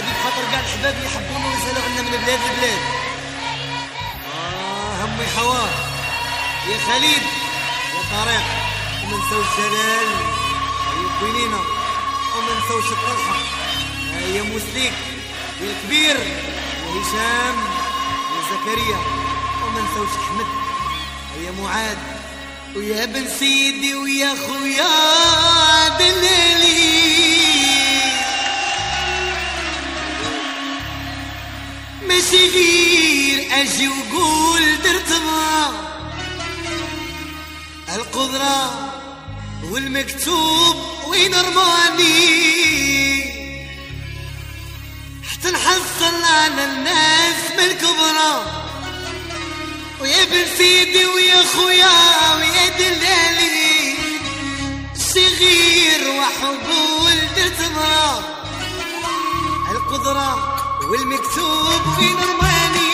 وهذه بخاطر كاع الحباب يحبونا ويسالوا عنا من بلاد لبلاد. آه همي حوار يا خليل يا طارق وما نساوش جلال. يا كوينينا وما نساوش الطلحه يا موسليك يا الكبير يا هشام يا زكريا. وما نساوش أحمد. يا معاذ. ويا بن سيدي ويا خويا دلالي ماشي غير أجي وقول درت القدرة والمكتوب وين رماني حتى نحصل على الناس من الكبرى. ويا بن سيدي ويا خويا ويا دلالي صغير وحبول درت القدرة والمكتوب في نرماني